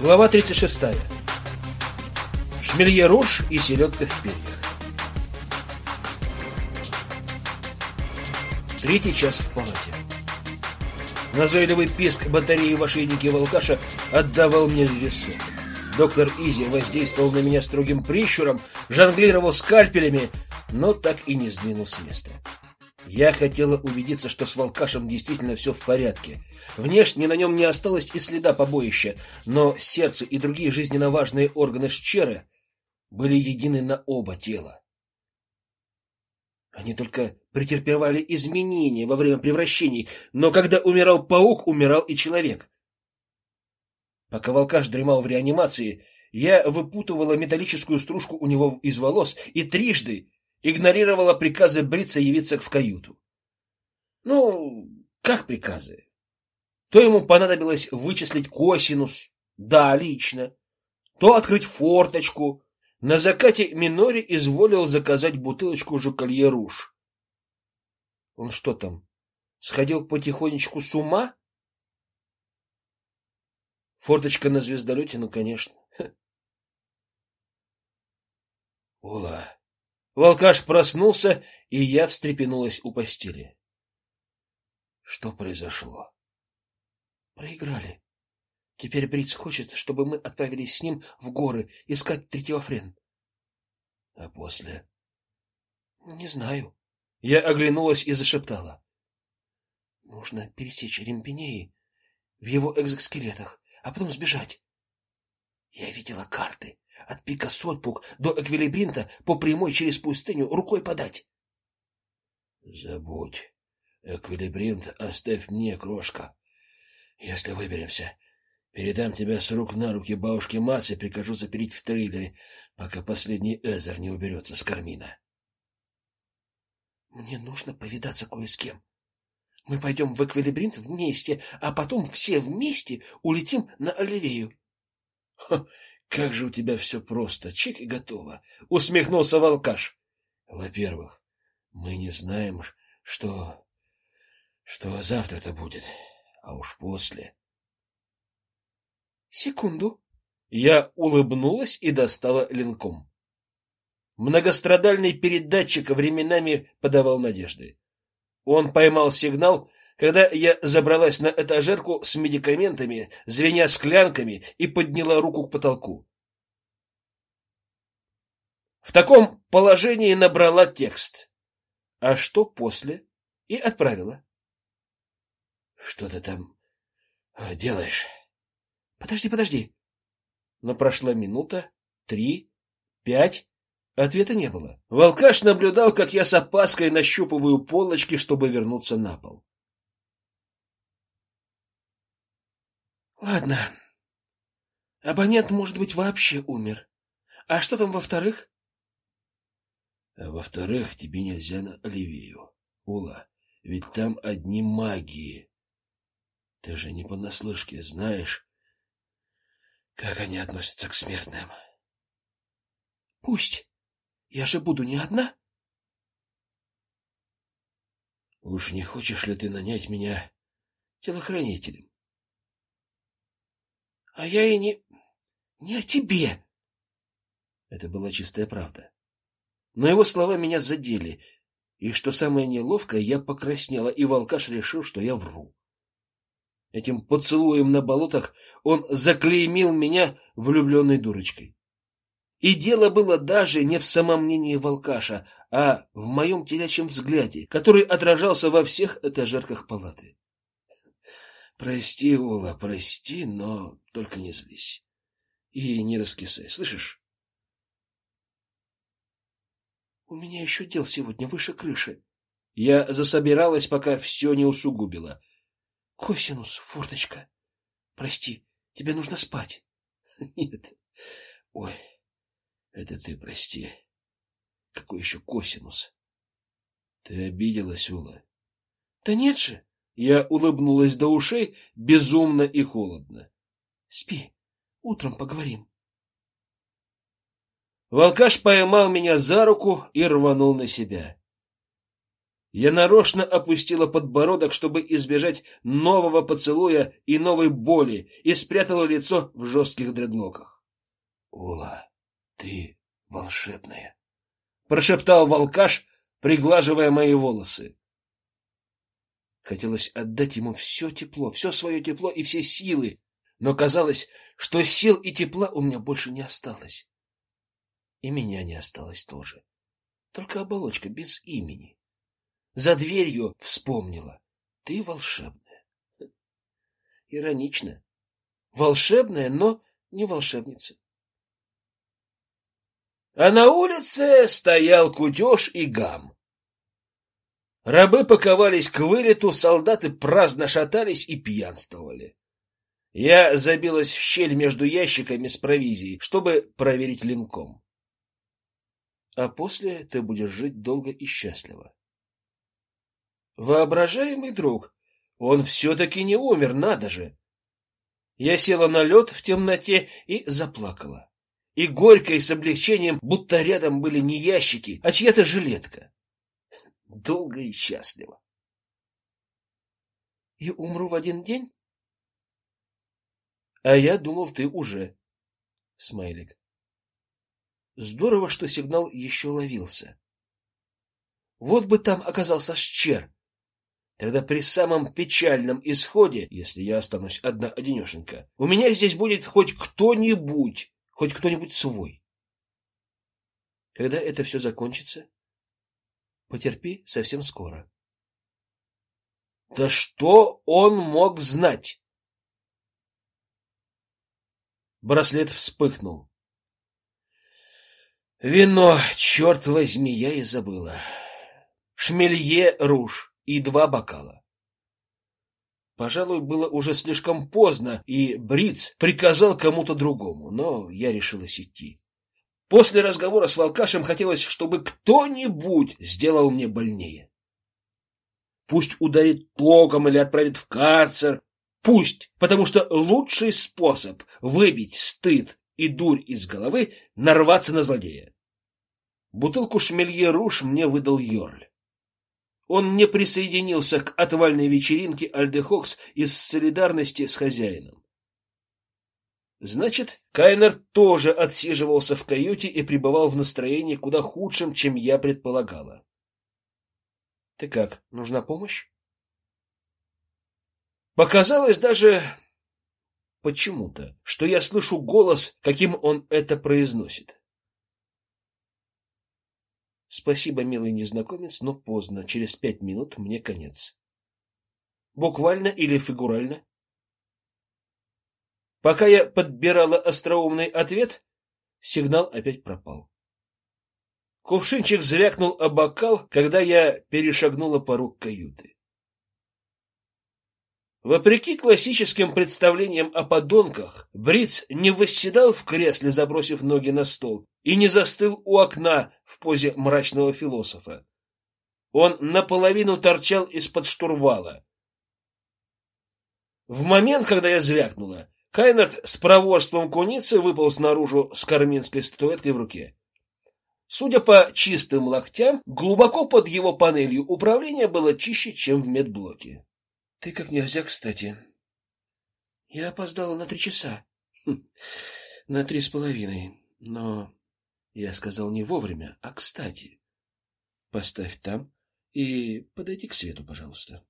Глава 36. Шмелье руж и селедка в перьях. Третий час в палате. Назойливый писк батареи в ошейнике волкаша отдавал мне в висок. Доктор Изи воздействовал на меня строгим прищуром, жонглировал скальпелями, но так и не сдвинул с места. Я хотела убедиться, что с волкашем действительно все в порядке. Внешне на нем не осталось и следа побоища, но сердце и другие жизненно важные органы Шчера были едины на оба тела. Они только претерпевали изменения во время превращений, но когда умирал паук, умирал и человек. Пока волкаш дремал в реанимации, я выпутывала металлическую стружку у него из волос и трижды игнорировала приказы бриться явиться в каюту. Ну, как приказы? То ему понадобилось вычислить косинус, да, лично. То открыть форточку. На закате Минори изволил заказать бутылочку жукалье руж. Он что там, сходил потихонечку с ума? Форточка на звездолете, ну, конечно. Ола. Волкаш проснулся, и я встрепенулась у постели. Что произошло? Проиграли. Теперь Бриц хочет, чтобы мы отправились с ним в горы искать Третьофрен. А после? Не знаю. Я оглянулась и зашептала. Нужно пересечь Римпинеи в его экзоскелетах, а потом сбежать. Я видела карты. От пика Сольпук до Эквилибринта по прямой через пустыню рукой подать. Забудь. Эквилибринт оставь мне, крошка. Если выберемся, передам тебя с рук на руки бабушке Маце и прикажу запереть в трейлере, пока последний Эзер не уберется с кармина. Мне нужно повидаться кое с кем. Мы пойдем в Эквилибринт вместе, а потом все вместе улетим на Оливею. Как же у тебя все просто, чик и готово, усмехнулся волкаш. Во-первых, мы не знаем, что что завтра-то будет, а уж после. Секунду. Я улыбнулась и достала линком. Многострадальный передатчик временами подавал надежды. Он поймал сигнал когда я забралась на этажерку с медикаментами, звеня склянками, и подняла руку к потолку. В таком положении набрала текст. А что после? И отправила. Что ты там э, делаешь? Подожди, подожди. Но прошла минута, три, пять, ответа не было. Волкаш наблюдал, как я с опаской нащупываю полочки, чтобы вернуться на пол. Ладно. Абонент, может быть, вообще умер. А что там во-вторых? А во-вторых, тебе нельзя на Оливию. Ула, ведь там одни магии. Ты же не понаслышке знаешь, как они относятся к смертным. Пусть. Я же буду не одна. Уж не хочешь ли ты нанять меня телохранителем? А я и не не о тебе. Это была чистая правда. Но его слова меня задели, и что самое неловкое, я покраснела, и волкаш решил, что я вру. Этим поцелуем на болотах он заклеймил меня влюбленной дурочкой. И дело было даже не в самомнении волкаша, а в моем телячьем взгляде, который отражался во всех этажерках палаты. Прости, Ула, прости, но только не злись. И не раскисай, слышишь? У меня еще дел сегодня выше крыши. Я засобиралась, пока все не усугубило. Косинус, форточка. Прости, тебе нужно спать. Нет. Ой. Это ты прости. Какой еще косинус? Ты обиделась, Ула? Да нет же. Я улыбнулась до ушей, безумно и холодно. Спи, утром поговорим. Волкаш поймал меня за руку и рванул на себя. Я нарочно опустила подбородок, чтобы избежать нового поцелуя и новой боли, и спрятала лицо в жестких дредлоках. — Ула, ты волшебная, — прошептал волкаш, приглаживая мои волосы. Хотелось отдать ему все тепло, все свое тепло и все силы, но казалось, что сил и тепла у меня больше не осталось. И меня не осталось тоже. Только оболочка без имени. За дверью вспомнила. Ты волшебная. Иронично. Волшебная, но не волшебница. А на улице стоял кутеж и гам. Рабы паковались к вылету, солдаты праздно шатались и пьянствовали. Я забилась в щель между ящиками с провизией, чтобы проверить линком. А после ты будешь жить долго и счастливо. Воображаемый друг, он все-таки не умер, надо же. Я села на лед в темноте и заплакала. И горько и с облегчением, будто рядом были не ящики, а чья-то жилетка. Долго и счастливо. И умру в один день? А я думал, ты уже. Смайлик. Здорово, что сигнал еще ловился. Вот бы там оказался Счер. Тогда при самом печальном исходе, если я останусь одна одинешенька, у меня здесь будет хоть кто-нибудь, хоть кто-нибудь свой. Когда это все закончится? Потерпи, совсем скоро. Да что он мог знать? Браслет вспыхнул. Вино, черт возьми, я и забыла. Шмелье руж и два бокала. Пожалуй, было уже слишком поздно, и Бриц приказал кому-то другому, но я решилась идти. После разговора с Волкашем хотелось, чтобы кто-нибудь сделал мне больнее. Пусть ударит током или отправит в карцер. Пусть, потому что лучший способ выбить стыд и дурь из головы — нарваться на злодея. Бутылку шмелье мне выдал Йорль. Он не присоединился к отвальной вечеринке Альдехокс из солидарности с хозяином. Значит, Кайнер тоже отсиживался в каюте и пребывал в настроении куда худшем, чем я предполагала. Ты как, нужна помощь? Показалось даже почему-то, что я слышу голос, каким он это произносит. Спасибо, милый незнакомец, но поздно. Через пять минут мне конец. Буквально или фигурально? Пока я подбирала остроумный ответ, сигнал опять пропал. Кувшинчик звякнул о бокал, когда я перешагнула порог каюты. Вопреки классическим представлениям о подонках, Бриц не восседал в кресле, забросив ноги на стол, и не застыл у окна в позе мрачного философа. Он наполовину торчал из-под штурвала. В момент, когда я звякнула, Кайнерт с проворством куницы выполз наружу с карминской статуэткой в руке. Судя по чистым локтям, глубоко под его панелью управления было чище, чем в медблоке. — Ты как нельзя кстати. — Я опоздала на три часа. Хм, — На три с половиной. Но я сказал не вовремя, а кстати. Поставь там и подойди к свету, пожалуйста.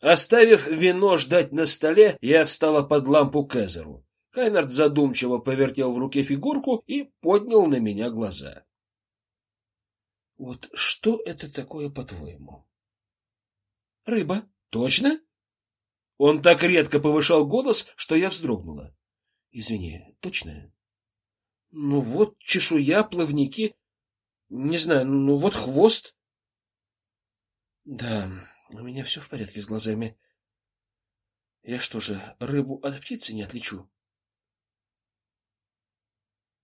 Оставив вино ждать на столе, я встала под лампу к Эзеру. Хайнард задумчиво повертел в руке фигурку и поднял на меня глаза. Вот что это такое, по-твоему? Рыба. Точно? Он так редко повышал голос, что я вздрогнула. Извини, точно? Ну вот чешуя, плавники. Не знаю, ну вот хвост. Да, у меня все в порядке с глазами. Я что же, рыбу от птицы не отличу?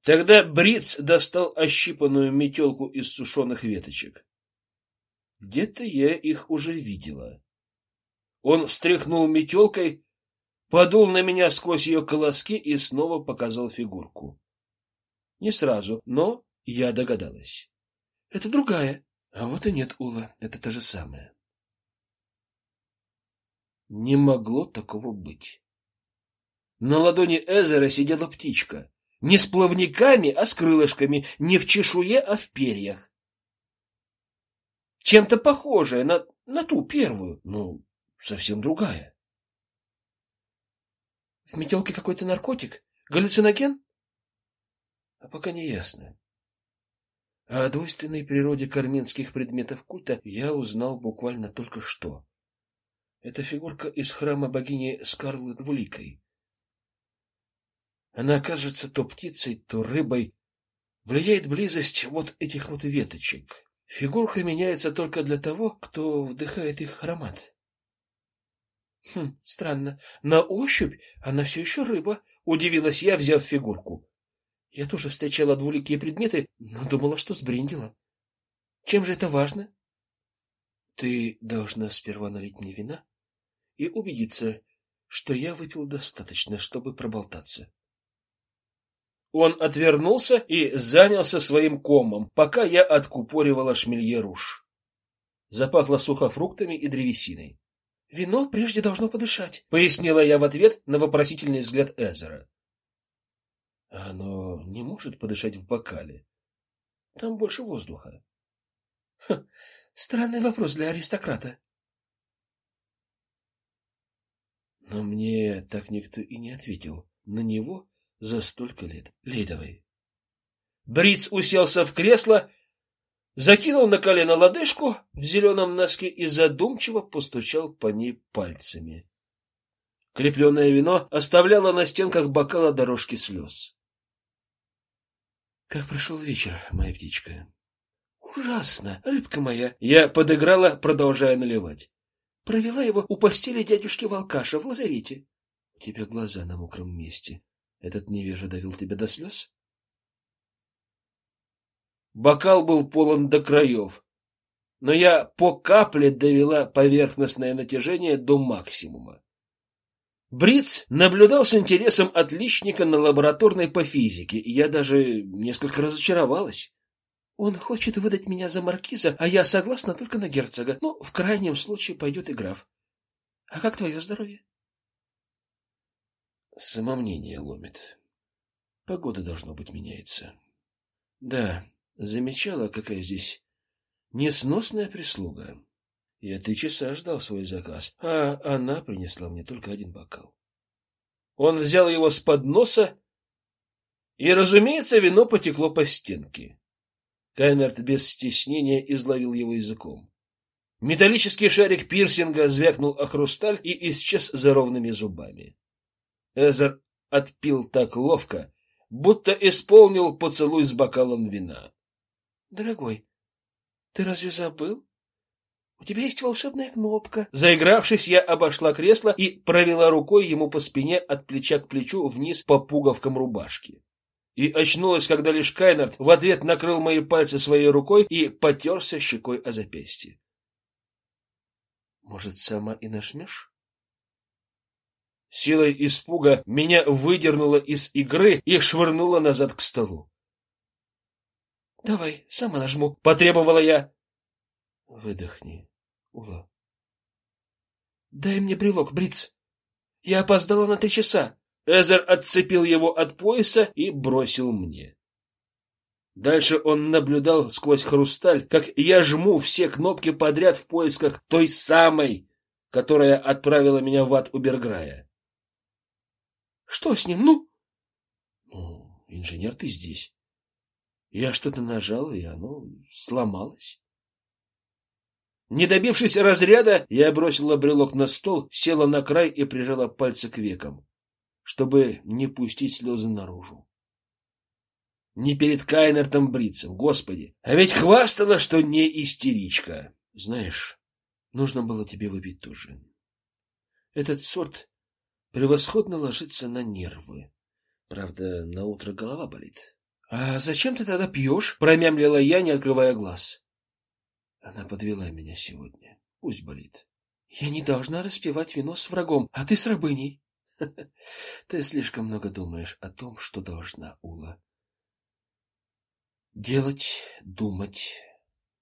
Тогда Бриц достал ощипанную метелку из сушеных веточек. Где-то я их уже видела. Он встряхнул метелкой, подул на меня сквозь ее колоски и снова показал фигурку. Не сразу, но я догадалась. Это другая. А вот и нет, Ула, это то же самое. Не могло такого быть. На ладони Эзера сидела птичка. Не с плавниками, а с крылышками, не в чешуе, а в перьях. Чем-то похожая на, на ту первую, ну, совсем другая. В метелке какой-то наркотик? Галлюциноген? А пока не ясно. О двойственной природе карминских предметов культа я узнал буквально только что. Это фигурка из храма богини Скарлы Двуликой. Она кажется то птицей, то рыбой. Влияет близость вот этих вот веточек. Фигурка меняется только для того, кто вдыхает их аромат. Хм, странно. На ощупь она все еще рыба, удивилась я, взяв фигурку. Я тоже встречала двуликие предметы, но думала, что сбрендила. Чем же это важно? Ты должна сперва налить мне вина и убедиться, что я выпил достаточно, чтобы проболтаться. Он отвернулся и занялся своим комом, пока я откупоривала шмелье руж. Запахло сухофруктами и древесиной. Вино прежде должно подышать, пояснила я в ответ на вопросительный взгляд Эзера. Оно не может подышать в бокале. Там больше воздуха. Ха, странный вопрос для аристократа. Но мне так никто и не ответил на него за столько лет. Лейдовой. Бриц уселся в кресло, закинул на колено лодыжку в зеленом носке и задумчиво постучал по ней пальцами. Крепленное вино оставляло на стенках бокала дорожки слез. Как прошел вечер, моя птичка? Ужасно, рыбка моя. Я подыграла, продолжая наливать. Провела его у постели дядюшки Волкаша в лазарете. У тебя глаза на мокром месте. Этот невежа довел тебя до слез? Бокал был полон до краев, но я по капле довела поверхностное натяжение до максимума. Бриц наблюдал с интересом отличника на лабораторной по физике, и я даже несколько разочаровалась. Он хочет выдать меня за маркиза, а я согласна только на герцога. Ну, в крайнем случае пойдет и граф. А как твое здоровье? Самомнение ломит. Погода должно быть меняется. Да, замечала, какая здесь несносная прислуга. Я три часа ждал свой заказ, а она принесла мне только один бокал. Он взял его с подноса, и, разумеется, вино потекло по стенке. Кайнерт без стеснения изловил его языком. Металлический шарик пирсинга звякнул о хрусталь и исчез за ровными зубами. Эзер отпил так ловко, будто исполнил поцелуй с бокалом вина. Дорогой, ты разве забыл? У тебя есть волшебная кнопка. Заигравшись, я обошла кресло и провела рукой ему по спине от плеча к плечу вниз по пуговкам рубашки. И очнулась, когда лишь Кайнард в ответ накрыл мои пальцы своей рукой и потерся щекой о запястье. Может, сама и нажмешь? Силой испуга меня выдернуло из игры и швырнуло назад к столу. Давай, сама нажму, потребовала я. Выдохни, Ула. Дай мне брелок, Бриц. Я опоздала на три часа. Эзер отцепил его от пояса и бросил мне. Дальше он наблюдал сквозь хрусталь, как я жму все кнопки подряд в поисках той самой, которая отправила меня в ад Уберграя. Что с ним, ну? Ну, инженер, ты здесь. Я что-то нажал, и оно сломалось. Не добившись разряда, я бросила брелок на стол, села на край и прижала пальцы к векам, чтобы не пустить слезы наружу. Не перед Кайнертом Бритцем, господи, а ведь хвастала, что не истеричка. Знаешь, нужно было тебе выпить тоже. Этот сорт превосходно ложится на нервы. Правда, на утро голова болит. А зачем ты тогда пьешь? промямлила я, не открывая глаз. Она подвела меня сегодня. Пусть болит. Я не должна распивать вино с врагом, а ты с рабыней. Ты слишком много думаешь о том, что должна, Ула. Делать, думать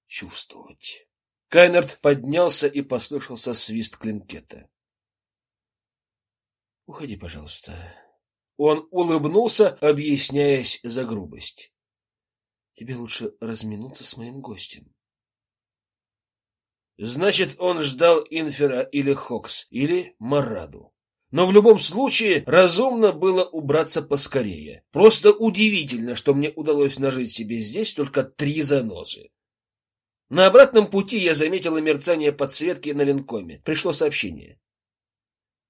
чувствовать. Кайнерт поднялся и послышался свист клинкета. Уходи, пожалуйста. Он улыбнулся, объясняясь за грубость. Тебе лучше разминуться с моим гостем. Значит, он ждал Инфера или Хокс, или Мараду. Но в любом случае разумно было убраться поскорее. Просто удивительно, что мне удалось нажить себе здесь только три занозы. На обратном пути я заметила мерцание подсветки на линкоме. Пришло сообщение.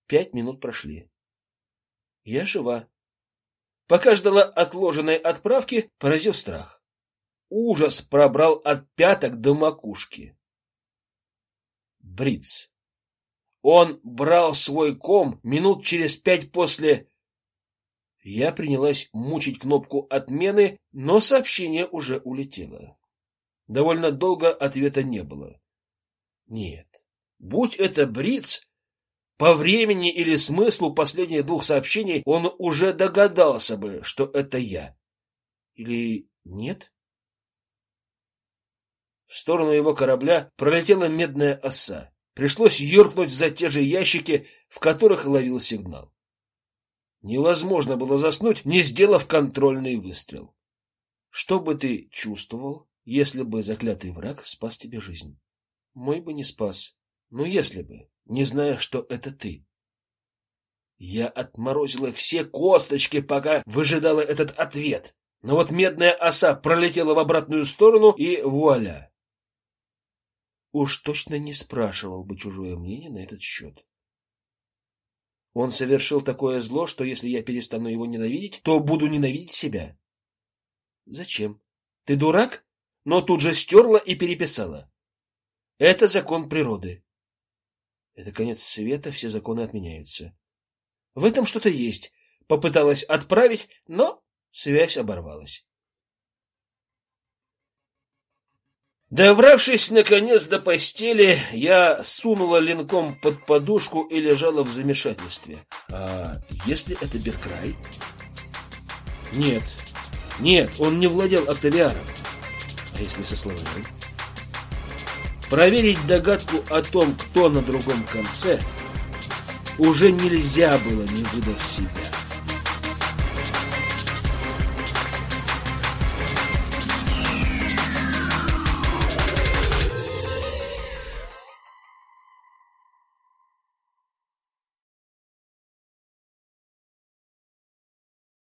Пять минут прошли. Я жива. Пока ждала отложенной отправки, поразил страх. Ужас пробрал от пяток до макушки. Бриц. Он брал свой ком минут через пять после... Я принялась мучить кнопку отмены, но сообщение уже улетело. Довольно долго ответа не было. Нет. Будь это Бриц, по времени или смыслу последних двух сообщений он уже догадался бы, что это я. Или нет? В сторону его корабля пролетела медная оса. Пришлось юркнуть за те же ящики, в которых ловил сигнал. Невозможно было заснуть, не сделав контрольный выстрел. Что бы ты чувствовал, если бы заклятый враг спас тебе жизнь? Мой бы не спас. Но если бы, не зная, что это ты. Я отморозила все косточки, пока выжидала этот ответ. Но вот медная оса пролетела в обратную сторону, и вуаля! Уж точно не спрашивал бы чужое мнение на этот счет. Он совершил такое зло, что если я перестану его ненавидеть, то буду ненавидеть себя. Зачем? Ты дурак? Но тут же стерла и переписала. Это закон природы. Это конец света, все законы отменяются. В этом что-то есть. Попыталась отправить, но связь оборвалась. Добравшись наконец до постели, я сунула линком под подушку и лежала в замешательстве. А если это Беркрай? Нет. Нет, он не владел Октавиаром. А если со словами? Проверить догадку о том, кто на другом конце, уже нельзя было, не выдав себя.